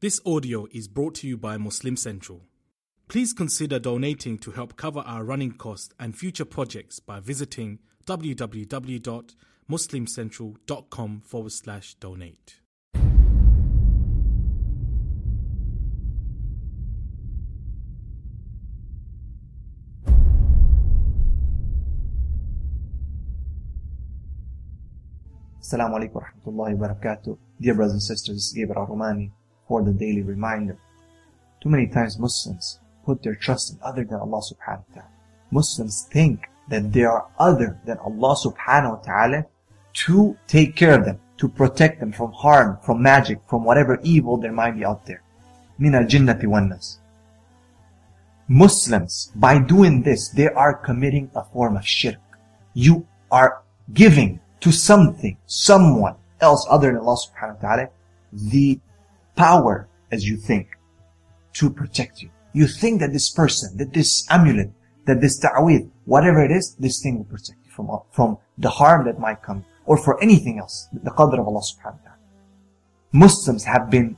This audio is brought to you by Muslim Central. Please consider donating to help cover our running costs and future projects by visiting www.muslimcentral.com forward slash donate. Assalamu alaikum wa rahmatullahi wa barakatuh. Dear brothers and sisters, Gabriel Romani for the daily reminder. Too many times Muslims put their trust in other than Allah subhanahu wa ta'ala. Muslims think that they are other than Allah subhanahu wa ta'ala to take care of them, to protect them from harm, from magic, from whatever evil there might be out there. Min al jinnati wan nas. Muslims, by doing this, they are committing a form of shirk. You are giving to something, someone else other than Allah subhanahu wa ta'ala, the power, as you think, to protect you. You think that this person, that this amulet, that this ta'weed, whatever it is, this thing will protect you from, from the harm that might come, or for anything else, the qadr of Allah subhanahu wa ta'ala. Muslims have been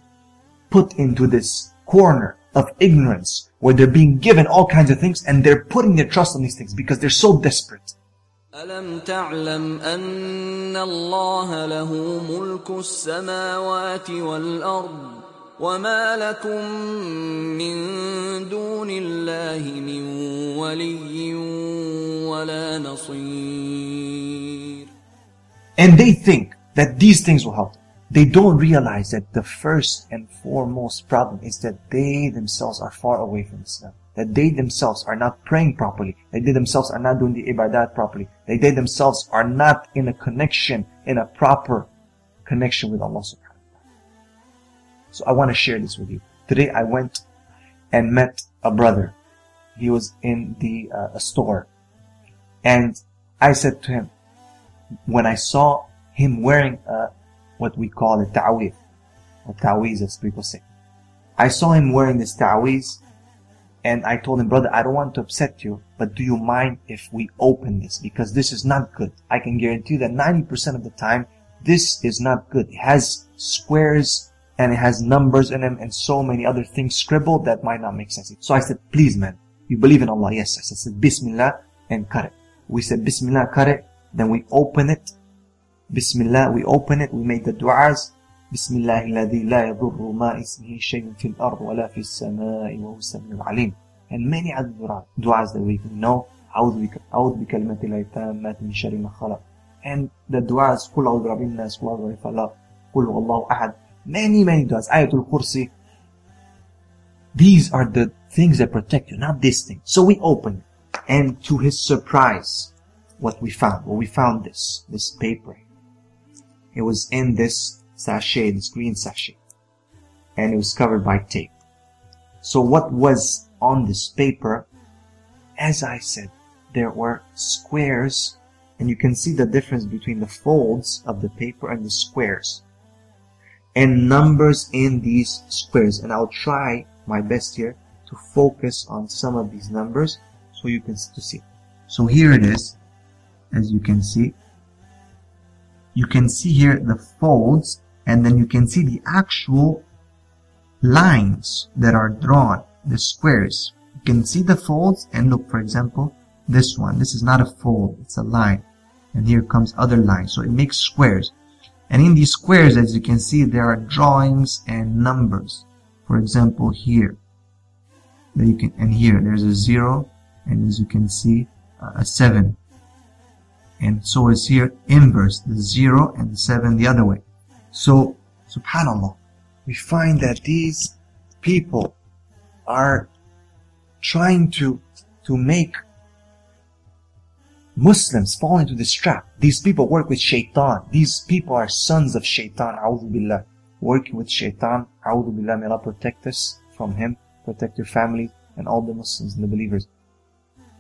put into this corner of ignorance where they're being given all kinds of things and they're putting their trust on these things because they're so desperate. ألم تعلم أن الله له ملك السماوات والأرض وما لكم من دون الله من ولي ولا نصير And they think that these things will help. They don't realize that the first and foremost problem is that they themselves are far away from Islam. That they themselves are not praying properly. That they themselves are not doing the ibadat properly. That they themselves are not in a connection, in a proper connection with Allah subhanahu wa ta'ala. So I want to share this with you. Today I went and met a brother. He was in the uh, a store. And I said to him, when I saw him wearing uh, what we call a ta'weez, or ta'weez as people say. I saw him wearing this ta'weez and I told him, brother, I don't want to upset you, but do you mind if we open this? Because this is not good. I can guarantee that 90% of the time, this is not good. It has squares and it has numbers in them and so many other things scribbled that might not make sense. So I said, please man, you believe in Allah? Yes. I said, Bismillah and cut it. We said, Bismillah, cut it. Then we open it. Bismillah, we open it. We made the du'as. بسم الله الذي لا يضر ما اسمه شيء في الأرض ولا في السماء وهو السميع العليم and many other du'as, du'as that we can know أعوذ بك أعوذ بكلمات الله التامات من شر ما خلق and the du'as قل أعوذ برب الناس قل أعوذ برب الفلق قل هو الله أحد many many du'as ayatul kursi these are the things that protect you not this thing so we open and to his surprise what we found well we found this this paper it was in this sachet this green sachet and it was covered by tape so what was on this paper as i said there were squares and you can see the difference between the folds of the paper and the squares and numbers in these squares and I'll try my best here to focus on some of these numbers so you can to see. So here it is, as you can see. You can see here the folds and then you can see the actual lines that are drawn, the squares. You can see the folds and look, for example, this one. This is not a fold, it's a line. And here comes other lines. So it makes squares. And in these squares, as you can see, there are drawings and numbers. For example, here, you can, and here, there's a zero, and as you can see, uh, a seven. And so is here inverse, the zero and the seven the other way. So, subhanallah, we find that these people are trying to, to make Muslims fall into this trap. These people work with shaitan. These people are sons of shaitan. A'udhu billah. Working with shaitan. A'udhu billah. May Allah protect us from him. Protect your family and all the Muslims and the believers.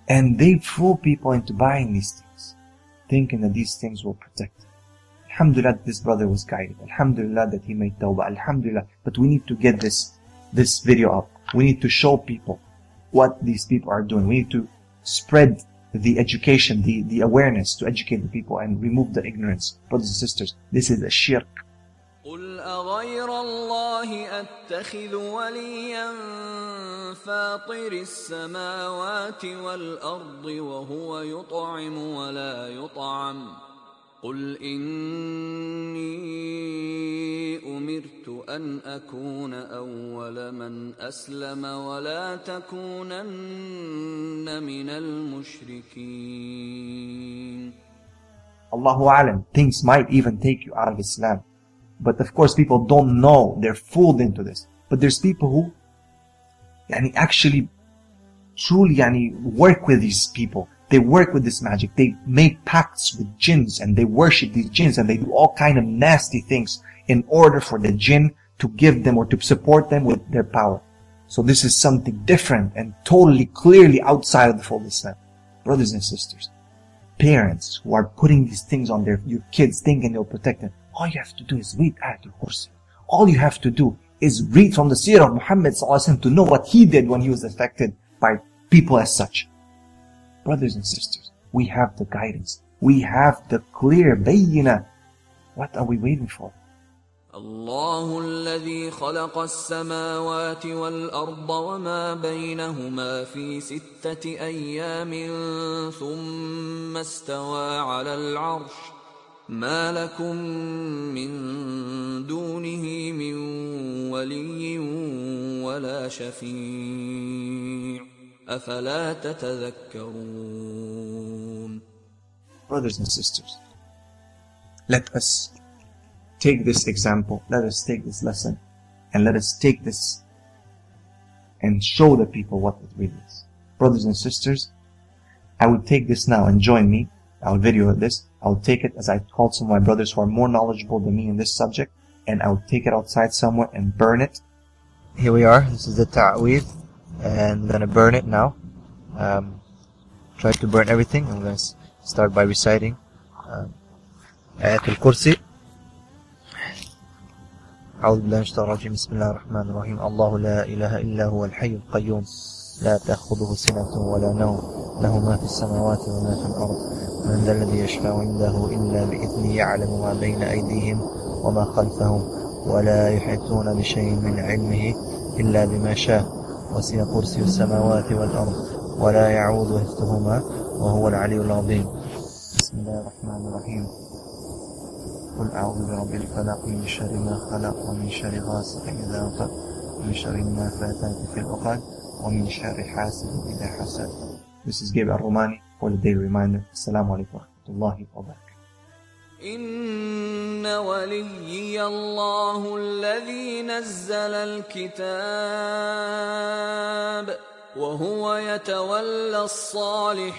And they fool people into buying these things. Thinking that these things will protect them. Alhamdulillah this brother was guided. Alhamdulillah that he made tawbah. Alhamdulillah. But we need to get this, this video up. We need to show people what these people are doing. We need to spread the education, the, the awareness to educate the people and remove the ignorance. Brothers and sisters, this is a shirk. قل أغير الله أتخذ وليا فاطر السماوات والأرض وهو يطعم ولا يطعم قل إني أمرت أن أكون أول من أسلم ولا تكونن من المشركين Allahu Alam, things might even take you out of Islam. But of course people don't know, they're fooled into this. But there's people who yani, actually truly yani, work with these people. they work with this magic. They make pacts with jinns and they worship these jinns and they do all kind of nasty things in order for the jinn to give them or to support them with their power. So this is something different and totally clearly outside of the fold of Islam. Brothers and sisters, parents who are putting these things on their your kids thinking they'll protect them. All you have to do is read Ayatul Kursi. All you have to do is read from the seerah of Muhammad to know what he did when he was affected by people as such. Brothers and sisters, we have the guidance. We have the clear bayina. What are we waiting for? الله الذي خلق السماوات والأرض وما بينهما في ستة أيام ثم استوى على العرش ما لكم من دونه من ولي ولا شفيع أفلا تتذكرون Brothers and sisters, let us take this example, let us take this lesson, and let us take this and show the people what it really is. Brothers and sisters, I would take this now and join me. I'll video this. I'll take it as I called some of my brothers who are more knowledgeable than me in this subject, and I'll take it outside somewhere and burn it. Here we are. This is the ta'weed, And I'm gonna burn it now. Um, try to burn everything. I'm gonna start by reciting um, Ayatul Kursi. أعوذ بالله من الشيطان الرجيم. بسم الله الرحمن الرحيم. الله لا إله إلا هو الحي القيوم. لا تأخذه سنة ولا نوم. له ما في السماوات وما في الأرض. من ذا الذي يشفع عنده إلا بإذنه يعلم ما بين أيديهم وما خلفهم. ولا يحيطون بشيء من علمه إلا بما شاء. وسع كرسي السماوات والأرض ولا يعود حفظهما وهو العلي العظيم بسم الله الرحمن الرحيم قل أعوذ برب الفلق من شر ما خلق ومن شر غاسق إذا وقب ومن شر النافثات في العقد ومن شر حاسد إذا حسد This is Gabe Al-Romani for the daily reminder. Assalamu alaikum wa rahmatullahi wa barakatuh. إن وليي الله الذي نزل الكتاب وهو يتولى الصالحين.